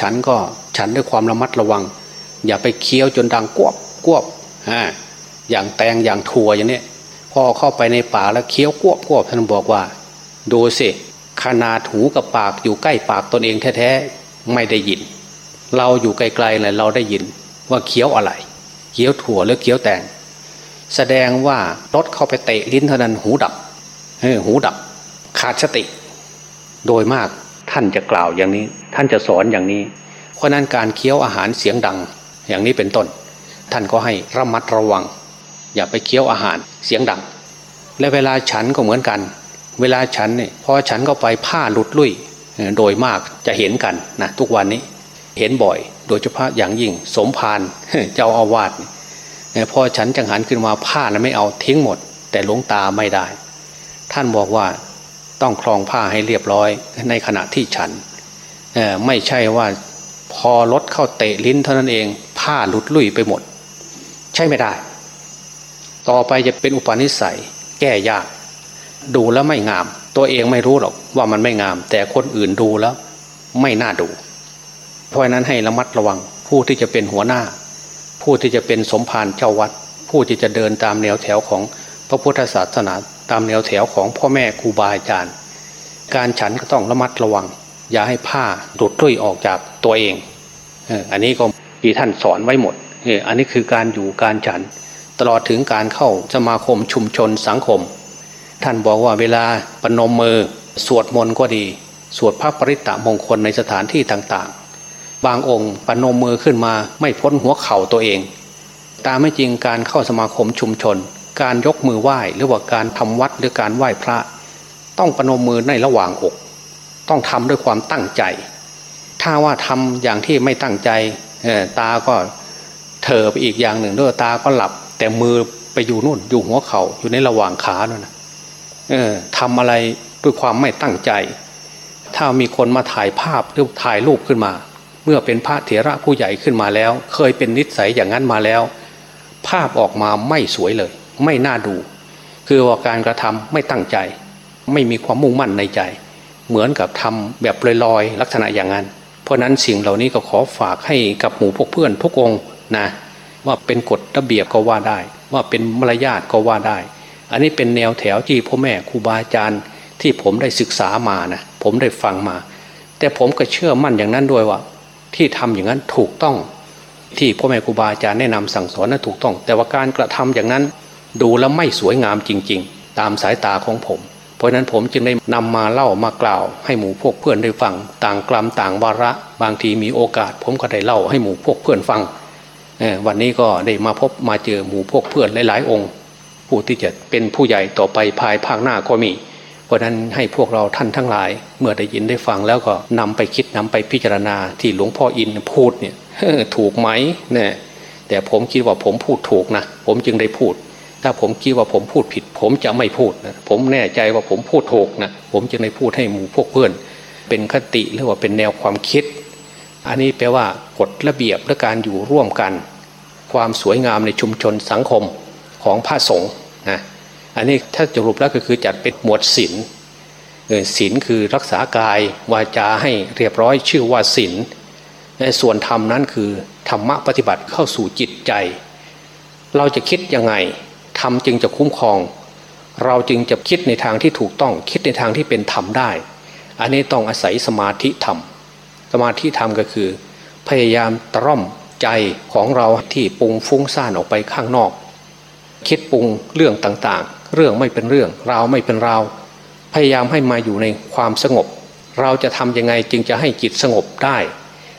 ฉันก็ฉันด้วยความระมัดระวัง อย่าไปเคี้ยวจนดังกวบกวบฮะอย่างแตงอย่างถั่วอย่างนี้พอเข้าไปในป่าแล้วเคี้ยวกวบกวบท่านบอกว่า ดูสิขนาดหูกับปากอยู่ใกล้ปากตนเองแท้ๆไม่ได้ยิน เราอยู่ไกลๆเลยเราได้ยินว่าเคี้ยวอะไรเคี้ยวถั่วหรือเคี้ยวแตงแสดงว่ารถเข้าไปเตะลิ้นเท่านั้นหูดับ หูดับขาดสติ โดยมากท่านจะกล่าวอย่างนี้ ท่านจะสอนอย่างนี้ เพราะนั้นการเคี้ยวอาหารเสียงดัง อย่างนี้เป็นต้น ท่านก็ให้ระมัดระวัง อย่าไปเคี้ยวอาหารเสียงดัง และเวลาฉันก็เหมือนกัน เวลาฉันเนี่ยพอฉันก็ไปผ้าหลุดลุ่ยโดยมากจะเห็นกันนะทุกวันนี้เห็นบ่อย โดยเฉพาะอย่างยิ่งสมภารเจ้าอาวาสพอฉันจังหันขึ้นมาผ้าแล้วไม่เอาทิ้งหมด แต่หลวงตาไม่ได้ ท่านบอกว่าต้องคลองผ้าให้เรียบร้อยในขณะที่ฉันไม่ใช่ว่าพอรถเข้าเตะลิ้นเท่านั้นเอง ผ้าหลุดลุ่ยไปหมด ใช่ไม่ได้ ต่อไปจะเป็นอุปนิสัย แก้ยาก ดูแล้วไม่งาม ตัวเองไม่รู้หรอกว่ามันไม่งาม แต่คนอื่นดูแล้ว ไม่น่าดู เพราะนั้นให้ระมัดระวัง ผู้ที่จะเป็นหัวหน้า ผู้ที่จะเป็นสมภารเจ้าวัด ผู้ที่จะเดินตามแนวแถวของพระพุทธศาสนา ตามแนวแถวของพ่อแม่ครูบาอาจารย์ การฉันก็ต้องระมัดระวัง อย่าให้ผ้าหลุดลุ่ยออกจากตัวเอง อันนี้ก็ที่ท่านสอนไว้หมด อันนี้คือการอยู่การฉัน ตลอดถึงการเข้าสมาคมชุมชนสังคม ท่านบอกว่าเวลาปนมมือสวดมนต์ก็ดี สวดพระปริตะมงคลในสถานที่ต่างๆ บางองค์ปนมมือขึ้นมาไม่พ้นหัวเข่าตัวเอง ตามไม่จริงการเข้าสมาคมชุมชน การยกมือไหว้ หรือว่าการทำวัดหรือการไหว้พระ ต้องปนมมือในระหว่างอก ต้องทำด้วยความตั้งใจ ถ้าว่าทำอย่างที่ไม่ตั้งใจตาก็เถอไปอีกอย่างหนึ่งด้วยตาก็หลับ แต่มือไปอยู่นู่นอยู่หัวเขา่าอยู่ในระหว่างขานั่นนะเออทำอะไรด้วยความไม่ตั้งใจ ถ้ามีคนมาถ่ายภาพหรือถ่ายรูปขึ้นมา เมื่อเป็นพระเถระผู้ใหญ่ขึ้นมาแล้ว เคยเป็นนิสัยอย่างนั้นมาแล้ว ภาพออกมาไม่สวยเลย ไม่น่าดู คือว่าการกระทำไม่ตั้งใจ ไม่มีความมุ่งมั่นในใจ เหมือนกับทำแบบลอยๆ ลักษณะอย่างนั้น เพราะนั้นสิ่งเหล่านี้ก็ขอฝากให้กับหมู่พวกเพื่อนทุกองนะว่าเป็นกฎระเบียบก็ว่าได้ ว่าเป็นมารยาทก็ว่าได้ อันนี้เป็นแนวแถวที่พ่อแม่ครูบาอาจารย์ที่ผมได้ศึกษามานะผมได้ฟังมา แต่ผมก็เชื่อมั่นอย่างนั้นด้วยว่า ที่ทำอย่างนั้นถูกต้องที่พ่อแม่ครูบาอาจารย์แนะนำสั่งสอนนั้นถูกต้อง แต่ว่าการกระทำอย่างนั้น ดูแล้วไม่สวยงามจริง ๆ ตามสายตาของผม เพราะนั้นผมจึงได้นำมาเล่ามากล่าว ให้หมู่พวกเพื่อนได้ฟัง ต่างกลัมต่างวาระ บางทีมีโอกาส ผมก็ได้เล่าให้หมู่พวกเพื่อนฟังวันนี้ก็ได้มาพบมาเจอหมู่พวกเพื่อนหลายๆ องค์ ผู้ที่จะเป็นผู้ใหญ่ต่อไปภายภาคหน้าก็มี เพราะนั้นให้พวกเราท่านทั้งหลาย เมื่อได้ยินได้ฟังแล้วก็นำไปคิดนำไปพิจารณาที่หลวงพ่ออินพูดเนี่ยถูกไหมเนี่ยแต่ผมคิดว่าผมพูดถูกนะ ผมจึงได้พูด ถ้าผมคิดว่าผมพูดผิด ผมจะไม่พูดนะผมแน่ใจว่าผมพูดถูกนะผมจึงได้พูดให้หมู่พวกเพื่อน เป็นคติหรือว่าเป็นแนวความคิด อันนี้แปลว่ากฎระเบียบและการอยู่ร่วมกัน ความสวยงามในชุมชนสังคมของพระสงฆ์นะอันนี้ถ้าจะรูปแล้วก็คือจัดเป็นหมวดศีลศีลคือรักษากายวาจาให้เรียบร้อยชื่อว่าศีลส่วนธรรมนั้นคือธรรมะปฏิบัติเข้าสู่จิตใจ เราจะคิดยังไง ธรรมจึงจะคุ้มครอง เราจึงจะคิดในทางที่ถูกต้องคิดในทางที่เป็นธรรมได้ อันนี้ต้องอาศัยสมาธิธรรม สมาธิธรรมก็คือ พยายามตร่อมใจของเราที่ปรุงฟุ้งซ่านออกไปข้างนอก คิดปรุงเรื่องต่างๆ เรื่องไม่เป็นเรื่องราวไม่เป็นราวพยายามให้มาอยู่ในความสงบ เราจะทำยังไงจึงจะให้จิตสงบได้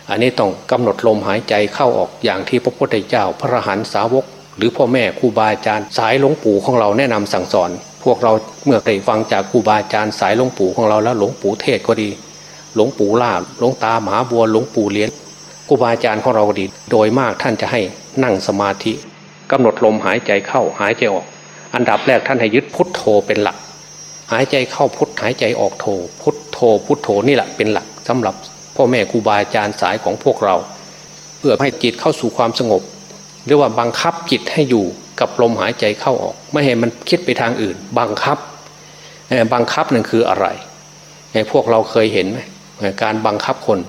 อันนี้ต้องกำหนดลมหายใจเข้าออกอย่างที่พระพุทธเจ้าพระหันสาวก หรือพ่อแม่ครูบาอาจารย์สายหลวงปู่ของเราแนะนำสั่งสอน พวกเราเมื่อได้ฟังจากครูบาอาจารย์สายหลวงปู่ของเราแล้วหลวงปู่เทศก็ดี หลวงปู่ล่าหลวงตาหมาบัวหลวงปู่เลี้ยนครูบาอาจารย์ของเราก็ดี โดยมากท่านจะให้นั่งสมาธิกำหนดลมหายใจเข้าหายใจออก อันดับแรกท่านให้ยึดพุทโธเป็นหลัก หายใจเข้าพุทหายใจออกโธพุทโธพุทโธนี่แหละเป็นหลักสำหรับพ่อแม่ครูบาอาจารย์สายของพวกเรา เพื่อให้จิตเข้าสู่ความสงบ หรือว่าบังคับจิตให้อยู่กับลมหายใจเข้าออก ไม่ให้มันคิดไปทางอื่น บังคับบังคับนั่นคืออะไรพวกเราเคยเห็นไหมการบังคับคน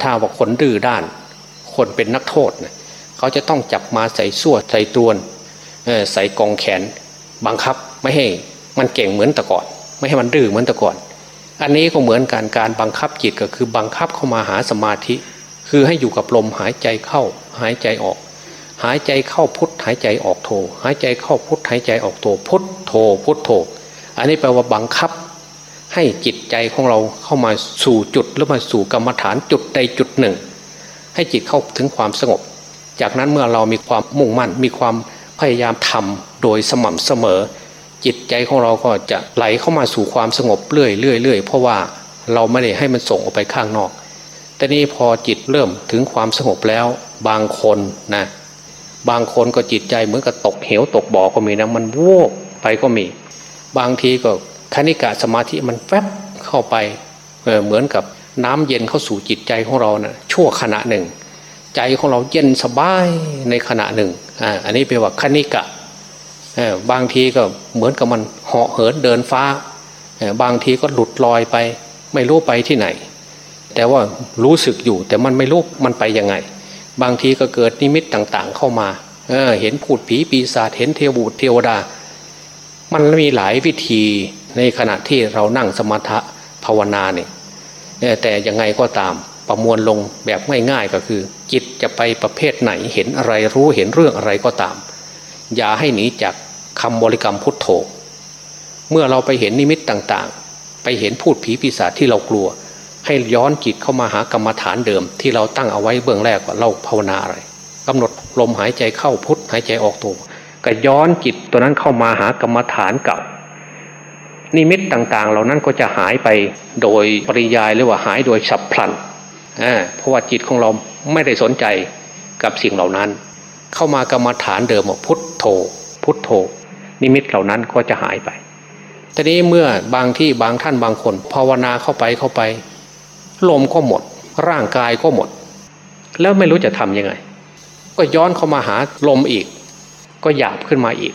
ถ้าว่าคนดื้อด้าน คนเป็นนักโทษเขาจะต้องจับมาใส่ส้วใส่ตวนใส่กองแขน บังคับไม่ให้มันเก่งเหมือนแต่ก่อน ไม่ให้มันดื้อเหมือนแต่ก่อน อันนี้ก็เหมือนการการบังคับจิตก็คือบังคับเข้ามาหาสมาธิ คือให้อยู่กับลมหายใจเข้าหายใจออก หายใจเข้าพุทหายใจออกโท หายใจเข้าพุทหายใจออกโท พุทโทพุทโท อันนี้แปลว่าบังคับ ให้จิตใจของเราเข้ามาสู่จุดหรือมาสู่กรรมฐานจุดใดจุดหนึ่ง ให้จิตเข้าถึงความสงบ จากนั้นเมื่อเรามีความมุ่งมั่น มีความพยายามทำโดยสม่ำเสมอ จิตใจของเราก็จะไหลเข้ามาสู่ความสงบเรื่อยเรื่อยเรื่อยเพราะว่าเราไม่ได้ให้มันส่งออกไปข้างนอก แต่นี้พอจิตเริ่มถึงความสงบแล้วบางคนนะ บางคนก็จิตใจเหมือนกับตกเหวตกบ่อก็มีนะมันโวกไปก็มี บางทีก็คณิกะสมาธิมันแฟบเข้าไปเเหมือนกับน้ำเย็นเข้าสู่จิตใจของเรานะ่ะชั่วขณะหนึ่ง ใจของเราเย็นสบายในขณะหนึ่งอ่าอันนี้แปลว่าคณิกะบางทีก็เหมือนกับมันเหาะเหินเดินฟ้า บางทีก็หลุดลอยไป ไม่รู้ไปที่ไหน แต่ว่ารู้สึกอยู่แต่มันไม่รู้มันไปยังไง บางทีก็เกิดนิมิตต่างๆ เข้ามาเเห็นผูดผีปีศาจเห็นเทวบุตรเทวดา มันมีหลายวิธีในขณะที่เรานั่งสมถะภาวนาเนี่ยแต่ยังไงก็ตามประมวลลงแบบง่ายๆก็คือ จิตจะไปประเภทไหนเห็นอะไรรู้เห็นเรื่องอะไรก็ตาม อย่าให้หนีจากคำบริกรรมพุทโธเมื่อเราไปเห็นนิมิตต่างๆ ไปเห็นพูดผีปีศาจที่เรากลัว ให้ย้อนจิตเข้ามาหากรรมฐานเดิม ที่เราตั้งเอาไว้เบื้องแรกว่าเราภาวนาอะไรกำหนดลมหายใจเข้าพุทหายใจออกโธก็ย้อนจิตตัวนั้นเข้ามาหากรรมฐานเก่า นิมิตต่างๆ เหล่านั้นก็จะหายไปโดยปริยายหรือว่าหายโดยฉับพลันเพราะว่าจิตของเราไม่ได้สนใจกับสิ่งเหล่านั้น เข้ามากรรมฐานเดิมพุทโธ พุทโธ นิมิตเหล่านั้นก็จะหายไปทีนี้เมื่อบางที่บางท่านบางคนภาวนาเข้าไปเข้าไป ลมก็หมด ร่างกายก็หมด แล้วไม่รู้จะทำยังไง ก็ย้อนเข้ามาหาลมอีก ก็หยาบขึ้นมาอีก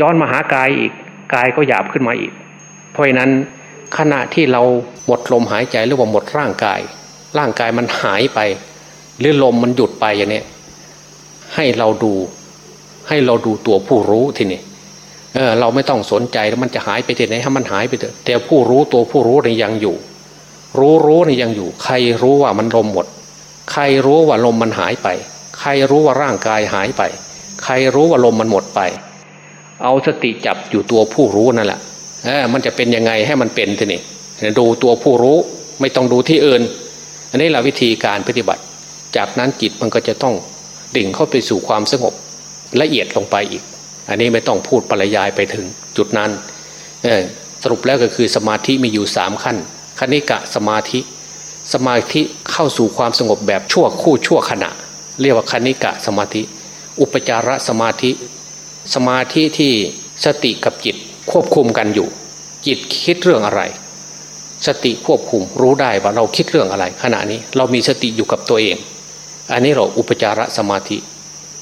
ย้อนมาหากายอีก กายก็หยาบขึ้นมาอีก เพราะนั้นขณะที่เราหมดลมหายใจหรือว่าหมดร่างกาย ร่างกายมันหายไป หรือลมมันหยุดไปอย่างนี้ให้เราดู ให้เราดูตัวผู้รู้ทีนี้เออเราไม่ต้องสนใจแล้วมันจะหายไปที่ไหนให้มันหายไปเถอะแต่ผู้รู้ตัวผู้รู้นี่ยังอยู่ รู้รู้นี่ยังอยู่ ใครรู้ว่ามันลมหมด ใครรู้ว่าลมมันหายไป ใครรู้ว่าร่างกายหายไป ใครรู้ว่าลมมันหมดไป เอาสติจับอยู่ตัวผู้รู้นั่นแหละเออมันจะเป็นยังไงให้มันเป็นทีนี่ดูตัวผู้รู้ไม่ต้องดูที่อื่น อันนี้แหละวิธีการปฏิบัติ จากนั้นจิตมันก็จะต้องดิ่งเข้าไปสู่ความสงบละเอียดลงไปอีก อันนี้ไม่ต้องพูดปรยายไปถึงจุดนั้นสรุปแล้วก็คือสมาธิมีอยู่สามขั้น ณิกะสมาธิ สมาธิเข้าสู่ความสงบแบบชั่วคู่ชั่วขณะ เรียกว่าคณิกะสมาธิ อุปจารสมาธิ สมาธิที่สติกับจิตควบคุมกันอยู่ จิตคิดเรื่องอะไร สติควบคุมรู้ได้ว่าเราคิดเรื่องอะไร ขณะนี้เรามีสติอยู่กับตัวเอง อันนี้เราอุปจารสมาธิ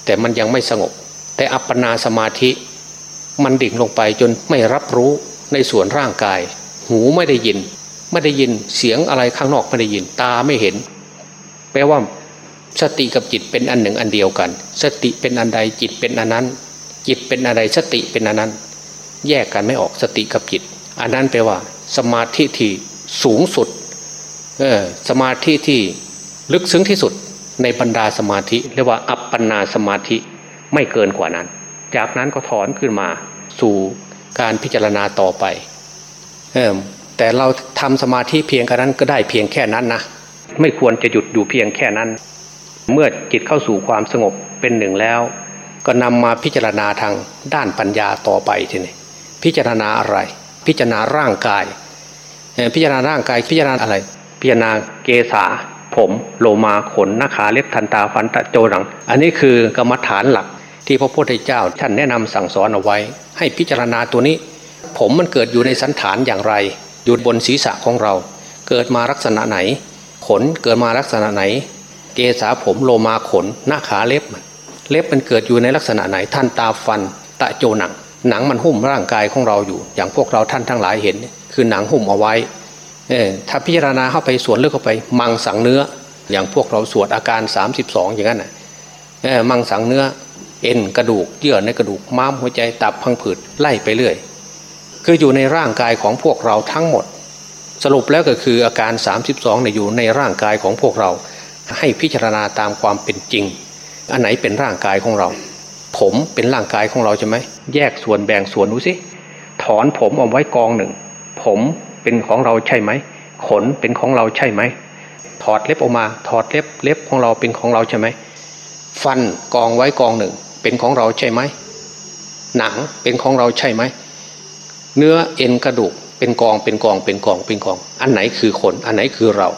แต่มันยังไม่สงบ แต่อัปปนาสมาธิ มันดิ่งลงไปจนไม่รับรู้ในส่วนร่างกาย หูไม่ได้ยิน ไม่ได้ยินเสียงอะไรข้างนอกไม่ได้ยินตาไม่เห็น แปลว่าสติกับจิตเป็นอันหนึ่งอันเดียวกัน สติเป็นอันใดจิตเป็นอันนั้น จิตเป็นอะไรสติเป็นอันนั้น แยกกันไม่ออกสติกับจิต อันนั้นแปลว่า สมาธิที่สูงสุดเออสมาธิที่ลึกซึ้งที่สุดในบรรดาสมาธิเรียกว่าอัปปนาสมาธิไม่เกินกว่านั้น จากนั้นก็ถอนขึ้นมาสู่การพิจารณาต่อไปเออ แต่เราทำสมาธิเพียงแค่นั้นก็ได้เพียงแค่นั้นนะไม่ควรจะหยุดอยู่เพียงแค่นั้น เมื่อจิตเข้าสู่ความสงบเป็นหนึ่งแล้ว ก็นำมาพิจารณาทางด้านปัญญาต่อไปทีนี้พิจารณาอะไร พิจารณาร่างกาย พิจารณาร่างกายพิจารณาอะไร พิจารณาเกษาผมโลมาขนนาขาเล็บทันตาฟันตะโจหลัง อันนี้คือกรรมฐานหลักที่พระพุทธเจ้าท่านแนะนำสั่งสอนเอาไว้ ให้พิจารณาตัวนี้ ผมมันเกิดอยู่ในสันฐานอย่างไร อยู่บนศีรษะของเรา เกิดมาลักษณะไหน ขนเกิดมาลักษณะไหน เกษาผมโลมาขน หน้าขาเล็บ เล็บมันเกิดอยู่ในลักษณะไหน ท่านตาฟัน ตะโจหนัง หนังมันหุ้มร่างกายของเราอยู่ อย่างพวกเราท่านทั้งหลายเห็น คือหนังหุ้มเอาไว้ถ้าพิจารณาเข้าไปสวนเลือกเข้าไป มังสังเนื้อ อย่างพวกเราสวดอาการ 32 อย่างนั้นนะมังสังเนื้อเอ็นกระดูกเยื่อในกระดูกม้ามหัวใจตับพังผืดไล่ไปเรื่อย คืออยู่ในร่างกายของพวกเราทั้งหมด สรุปแล้วก็คืออาการ 32เนี่ยอยู่ในร่างกายของพวกเรา ให้พิจารณาตามความเป็นจริง อันไหนเป็นร่างกายของเรา ผมเป็นร่างกายของเราใช่ไหมแยกส่วนแบ่งส่วนดูสิถอนผมเอาไว้กองหนึ่ง ผมเป็นของเราใช่ไหมขนเป็นของเราใช่ไหมถอดเล็บออกมา ถอดเล็บเล็บของเราเป็นของเราใช่ไหมฟันกองไว้กองหนึ่ง เป็นของเราใช่ไหมหนังเป็นของเราใช่ไหม เนื้อเอ็นกระดูกเป็นกองเป็นกองเป็นกองเป็นกอง อันไหนคือขน อันไหนคือเรา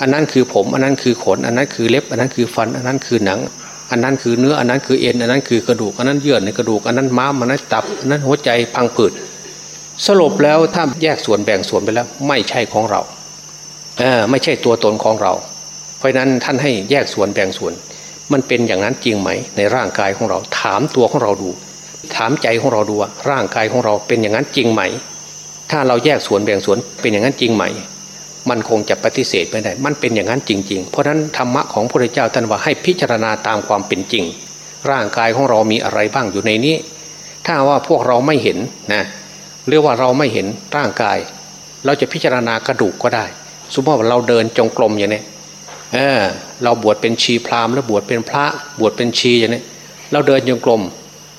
อันนั้นคือผม อันนั้นคือขน อันนั้นคือเล็บ อันนั้นคือฟัน อันนั้นคือหนัง อันนั้นคือเนื้อ อันนั้นคือเอ็น อันนั้นคือกระดูก อันนั้นเยื่อในกระดูก อันนั้นม้าม อันนั้นตับ อันนั้นหัวใจพังผืด สรุปแล้วถ้าแยกส่วนแบ่งส่วนไปแล้ว ไม่ใช่ของเรา เออไม่ใช่ตัวตนของเรา เพราะนั้นท่านให้แยกส่วนแบ่งส่วน มันเป็นอย่างนั้นจริงไหม ในร่างกายของเรา ถามตัวของเราดู ถามใจของเราดูว่าร่างกายของเราเป็นอย่างนั้นจริงไหม ถ้าเราแยกส่วนแบ่งส่วนเป็นอย่างนั้นจริงไหม มันคงจะปฏิเสธไม่ได้ มันเป็นอย่างนั้นจริง ๆ เพราะนั้นธรรมะของพระพุทธเจ้าท่านว่าให้พิจารณาตามความเป็นจริง ร่างกายของเรามีอะไรบ้างอยู่ในนี้ ถ้าว่าพวกเราไม่เห็นนะเรียกว่าเราไม่เห็นร่างกาย เราจะพิจารณากระดูกก็ได้ สมมติว่าเราเดินจงกรมอย่างนี้เออเราบวชเป็นชีพราหมณ์แล้วบวชเป็นพระบวชเป็นชีอย่างนี้เราเดินจงกรม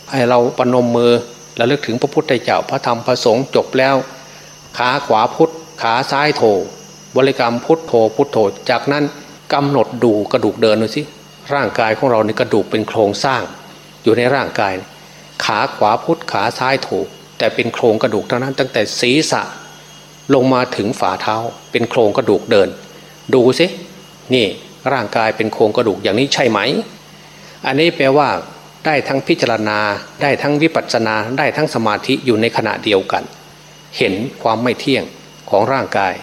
ไอเราปนมมือแล้วเลือกถึงพระพุทธเจ้าพระธรรมพระสงฆ์จบแล้ว ขาขวาพุทธขาซ้ายโถบริกรรมพุทโธพุทโธ จากนั้นกำหนดดูกระดูกเดินดูสิร่างกายของเราในกระดูกเป็นโครงสร้าง อยู่ในร่างกาย ขาขวาพุทธขาซ้ายโถแต่เป็นโครงกระดูกเท่านั้น ตั้งแต่ศีรษะลงมาถึงฝ่าเท้า เป็นโครงกระดูกเดิน ดูสินี่ร่างกายเป็นโครงกระดูกอย่างนี้ใช่ไหม อันนี้แปลว่า ได้ทั้งพิจารณา ได้ทั้งวิปัสสนา ได้ทั้งสมาธิอยู่ในขณะเดียวกัน เห็นความไม่เที่ยงของร่างกาย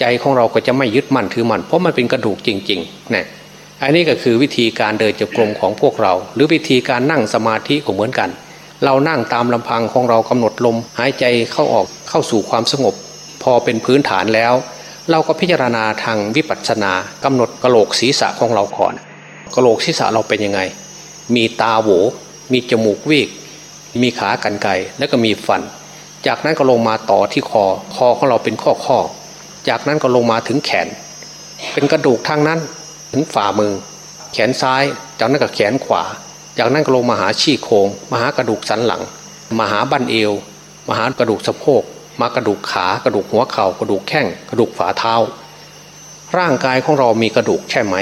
ใจของเราก็จะไม่ยึดมั่นถือมั่นเพราะมันเป็นกระดูกจริงๆนะอันนี้ก็คือวิธีการเดินจงกรมของพวกเรา หรือวิธีการนั่งสมาธิก็เหมือนกัน เรานั่งตามลำพังของเรากำหนดลม หายใจเข้าออกเข้าสู่ความสงบ พอเป็นพื้นฐานแล้ว เราก็พิจารณาทางวิปัสสนากำหนดกระโหลกศีรษะของเราก่อนกระโหลกศีรษะเราเป็นยังไง มีตาโหวมีจมูกวีก มีขากันไกแล้วก็มีฟัน จากนั้นก็ลงมาต่อที่คอ คอของเราเป็นข้อข้อ จากนั้นก็ลงมาถึงแขน เป็นกระดูกทางนั้น ถึงฝ่ามือ แขนซ้าย จากนั้นก็แขนขวา จากนั้นก็ลงมาหาชี้โครงมาหากระดูกสันหลัง มาหาบั้นเอว มาหากระดูกสะโพก มากระดูกขากระดูกหัวเขา่ากระดูกแข้งกระดูกฝ่าเท้า ร่างกายของเรามีกระดูกใช่ไหม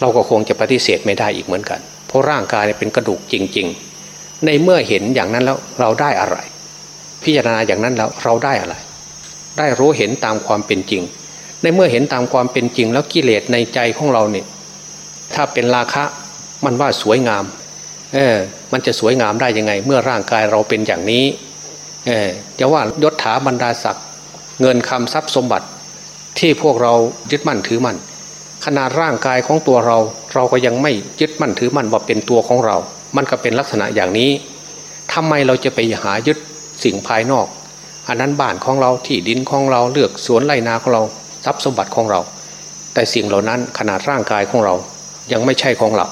เราก็คงจะปฏิเสธไม่ได้อีกเหมือนกัน เพราะร่างกายเป็นกระดูกจริง ๆ ในเมื่อเห็นอย่างนั้นแล้วเราได้อะไร พิจารณาอย่างนั้นแล้วเราได้อะไร ได้รู้เห็นตามความเป็นจริง ในเมื่อเห็นตามความเป็นจริง แล้วกิเลสในใจของเราเนี่ยถ้าเป็นราคะมันว่าสวยงาม เออ มันจะสวยงามได้ยังไง เมื่อร่างกายเราเป็นอย่างนี้ เออจะว่ายศถาบรรดาศักดิ์เงินคำทรัพย์สมบัติที่พวกเรายึดมั่นถือมั่น ขนาดร่างกายของตัวเรา เราก็ยังไม่ยึดมั่นถือมั่นว่าเป็นตัวของเรา มันก็เป็นลักษณะอย่างนี้ทำไมเราจะไปหายึดสิ่งภายนอก อันนั้นบ้านของเราที่ดินของเราเลือกสวนไรนาของเราทรัพย์สมบัติของเรา แต่สิ่งเหล่านั้นขนาดร่างกายของเรายังไม่ใช่ของเรา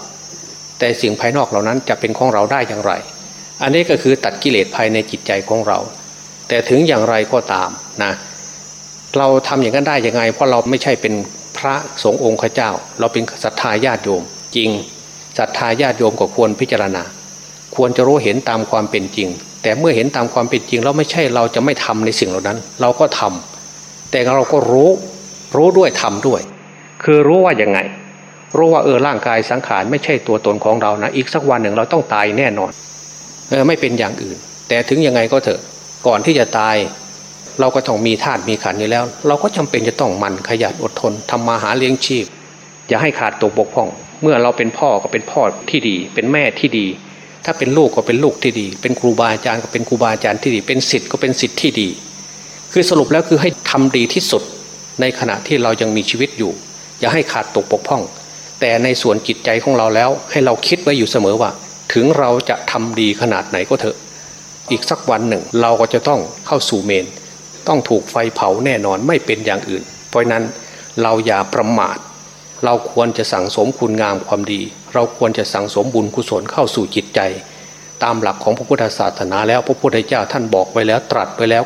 แต่สิ่งภายนอกเหล่านั้นจะเป็นของเราได้อย่างไร อันนี้ก็คือตัดกิเลสภายในจิตใจของเรา แต่ถึงอย่างไรก็ตามนะเราทำอย่างนั้นได้ยังไง เพราะเราไม่ใช่เป็น พระสงฆ์องค์ข้าเจ้า เราเป็นศรัทธาญาติโยม จริงศรัทธาญาติโยมก็ควรพิจารณา ควรจะรู้เห็นตามความเป็นจริง แต่เมื่อเห็นตามความเป็นจริงเราไม่ใช่เราจะไม่ทำในสิ่งเหล่านั้น เราก็ทำแต่เราก็รู้รู้ด้วยทำด้วย คือรู้ว่าอย่างไง รู้ว่าเออร่างกายสังขารไม่ใช่ตัวตนของเรานะอีกสักวันหนึ่งเราต้องตายแน่นอนเออไม่เป็นอย่างอื่น แต่ถึงยังไงก็เถอะก่อนที่จะตาย เราก็ต้องมีธาตุมีขันธ์อยู่แล้ว เราก็จำเป็นจะต้องมันขยันอดทนทำมาหาเลี้ยงชีพ อย่าให้ขาดตกบกพร่อง เมื่อเราเป็นพ่อก็เป็นพ่อที่ดี เป็นแม่ที่ดี ถ้าเป็นลูกก็เป็นลูกที่ดี เป็นครูบาอาจารย์ก็เป็นครูบาอาจารย์ที่ดี เป็นศิษย์ก็เป็นศิษย์ที่ดี คือสรุปแล้วคือให้ทำดีที่สุดในขณะที่เรายังมีชีวิตอยู่ อย่าให้ขาดตกบกพร่อง แต่ในส่วนจิตใจของเราแล้ว ให้เราคิดไว้อยู่เสมอว่า ถึงเราจะทำดีขนาดไหนก็เถอะ อีกสักวันหนึ่ง เราก็จะต้องเข้าสู่เมน ต้องถูกไฟเผาแน่นอนไม่เป็นอย่างอื่น เพราะนั้นเราอย่าประมาท เราควรจะสั่งสมคุณงามความดี เราควรจะสั่งสมบุญกุศลเข้าสู่จิตใจ ตามหลักของพระพุทธศาสนาแล้วพระพุทธเจ้าท่านบอกไว้แล้วตรัสไว้แล้ว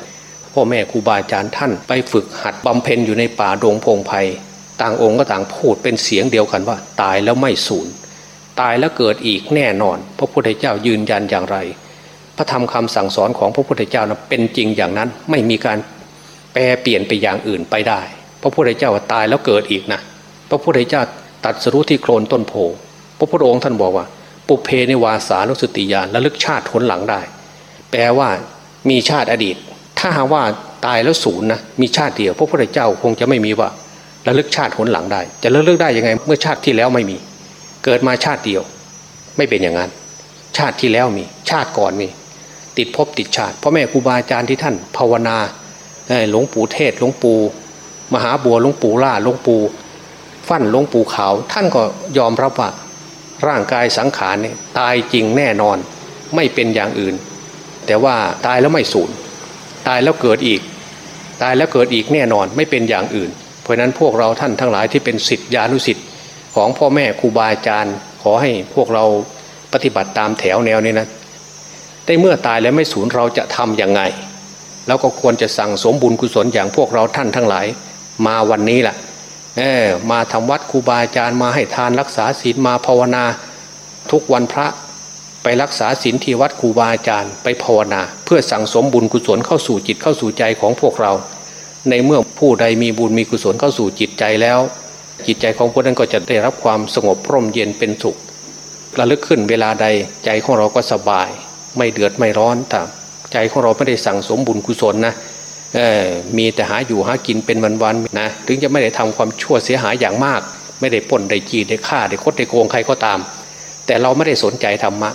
พ่อแม่ครูบาอาจารย์ท่านไปฝึกหัดบำเพ็ญอยู่ในป่าดงพงไพ่ต่างองค์ก็ต่างพูดเป็นเสียงเดียวกันว่า ตายแล้วไม่สูญตายแล้วเกิดอีกแน่นอน พระพุทธเจ้ายืนยันอย่างไร พระธรรมคำสั่งสอนของพระพุทธเจ้านะเป็นจริงอย่างนั้นไม่มีการ แปรเปลี่ยนไปอย่างอื่นไปได้ พระพุทธเจ้าตายแล้วเกิดอีกนะพระพุทธเจ้าตัดสรุที่โคลนต้นโพพระพุทธองค์ท่านบอกว่า ปุเพในวาสานุสติญาณระลึกชาติทนหลังได้ แปลว่ามีชาติอดีต ถ้าหาว่าตายแล้วศูนย์นะมีชาติเดียวพระพุทธเจ้าคงจะไม่มีว่าระลึกชาติหนหลังได้ จะระลึกได้ยังไง เมื่อชาติที่แล้วไม่มี เกิดมาชาติเดียว ไม่เป็นอย่างนั้น ชาติที่แล้วมี ชาติก่อนมี ติดภพติดชาติพ่อแม่ครูบาอาจารย์ที่ท่านภาวนา หลวงปู่เทศหลวงปู่มหาบัวหลวงปู่ล่าหลวงปู่ฟั่นหลวงปู่ขาว ท่านก็ยอมรับว่าร่างกายสังขารเนี่ยตายจริงแน่นอน ไม่เป็นอย่างอื่น แต่ว่าตายแล้วไม่สูญตายแล้วเกิดอีก ตายแล้วเกิดอีกแน่นอนไม่เป็นอย่างอื่น เพราะนั้นพวกเราท่านทั้งหลายที่เป็นสิทธิานุสิทธิ์ของพ่อแม่ครูบาอาจารย์ขอให้พวกเราปฏิบัติตามแถวแนวนี้นะได้เมื่อตายแล้วไม่สูญเราจะทำยังไง แล้วก็ควรจะสั่งสมบุญกุศลอย่างพวกเราท่านทั้งหลาย มาวันนี้แหละเออมาทำวัดครูบาอาจารย์มาให้ทานรักษาศีลมาภาวนา ทุกวันพระไปรักษาศีลที่วัดครูบาอาจารย์ไปภาวนา เพื่อสั่งสมบุญกุศลเข้าสู่จิตเข้าสู่ใจของพวกเรา ในเมื่อผู้ใดมีบุญมีกุศลเข้าสู่จิตใจแล้ว จิตใจของผู้นั้นก็จะได้รับความสงบร่มเย็นเป็นสุขระลึกขึ้นเวลาใดใจของเราก็สบาย ไม่เดือดไม่ร้อนตาม ใจของเราไม่ได้สั่งสมบุญกุศลนะมีแต่หาอยู่หากินเป็นวันๆนะถึงจะไม่ได้ทำความชั่วเสียหายอย่างมาก ไม่ได้ป่นได้จีได้ฆ่าได้คดได้โกงใครก็ตาม แต่เราไม่ได้สนใจธรรมะ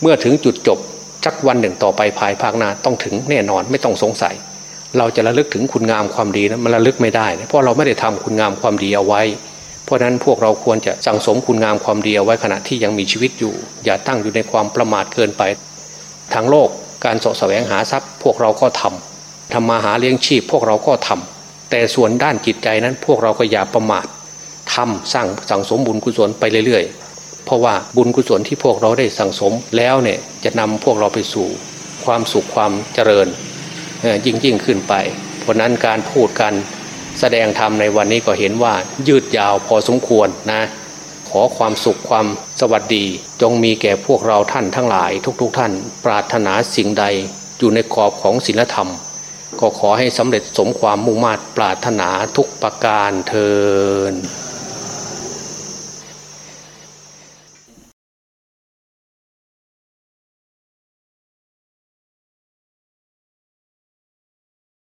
เมื่อถึงจุดจบจักวันหนึ่งต่อไปภายภาคหน้าต้องถึงแน่นอนไม่ต้องสงสัย เราจะระลึกถึงคุณงามความดีนะมันระลึกไม่ได้นะเพราะเราไม่ได้ทำคุณงามความดีเอาไว้ เพราะนั้นพวกเราควรจะสั่งสมคุณงามความดีเอาไว้ขณะที่ยังมีชีวิตอยู่ อย่าตั้งอยู่ในความประมาทเกินไปทางโลก การสะแสวงหาทรัพย์ พวกเราก็ทำทำมาหาเลี้ยงชีพ พวกเราก็ทำแต่ส่วนด้านจิตใจนั้นพวกเราก็อย่าประมาททำสร้างสั่งสมบุญกุศลไปเรื่อยๆ เพราะว่าบุญกุศลที่พวกเราได้สั่งสมแล้วเนี่ยจะนำพวกเราไปสู่ความสุขความเจริญยิ่งยิ่งขึ้นไป เพราะนั้นการพูดกันแสดงธรรมในวันนี้ก็เห็นว่ายืดยาวพอสมควรนะ อความสุขความสวัสดี จงมีแก่พวกเราท่านทั้งหลายทุกๆทท่าน ปรารถนาสิ่งใดอยู่ในกรอบของศีลธรรม ก็ขอให้สำเร็จสมความมุ่งมา่ปรารถนาทุกประการเทิน